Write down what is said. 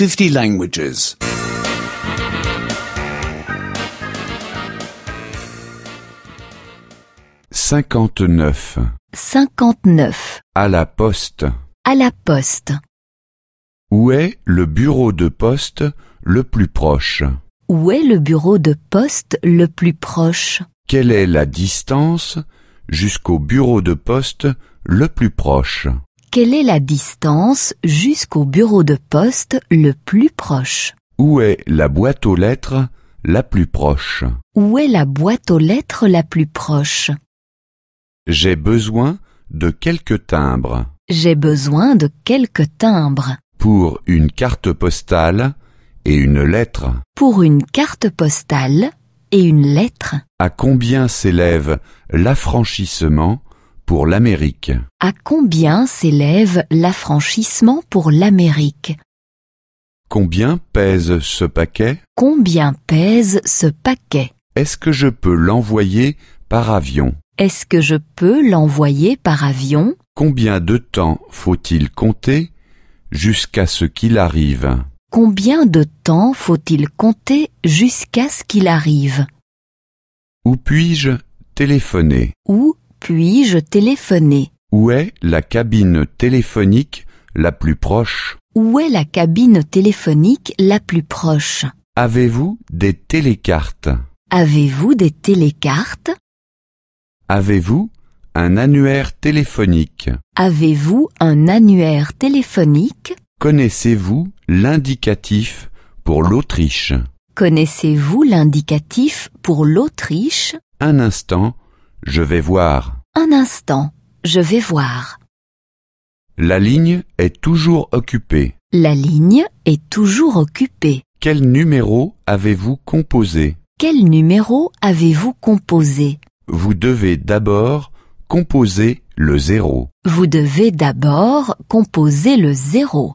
50 languages. 59. 59. À la poste. À la poste. Où est le bureau de poste le plus proche? Où est le bureau de poste le plus proche? Quelle est la distance jusqu'au bureau de poste le plus proche? Quelle est la distance jusqu'au bureau de poste le plus proche? Où est la boîte aux lettres la plus proche? Où est la boîte aux lettres la plus proche? J'ai besoin de quelques timbres. J'ai besoin de quelques timbres. Pour une carte postale et une lettre. pour une carte postale et une lettre. À combien s'élève l'affranchissement pour l'Amérique. À combien s'élève l'affranchissement pour l'Amérique? Combien pèse ce paquet? Combien pèse ce paquet? Est-ce que je peux l'envoyer par avion? Est-ce que je peux l'envoyer par avion? Combien de temps faut-il compter jusqu'à ce qu'il arrive? Combien de temps faut-il compter jusqu'à ce qu'il arrive? Où puis-je téléphoner? Où puis-je téléphoner? Où est la cabine téléphonique la plus proche? Où est la cabine téléphonique la plus proche? Avez-vous des télécartes? Avez-vous des télécartes? Avez-vous un annuaire téléphonique? Avez-vous un annuaire téléphonique? Connaissez-vous l'indicatif pour l'Autriche? Connaissez-vous l'indicatif pour l'Autriche? Un instant, je vais voir. Un instant, je vais voir. La ligne est toujours occupée. La ligne est toujours occupée. Quel numéro avez-vous composé? Quel numéro avez-vous composé? Vous devez d'abord composer le zéro. Vous devez d'abord composer le zéro.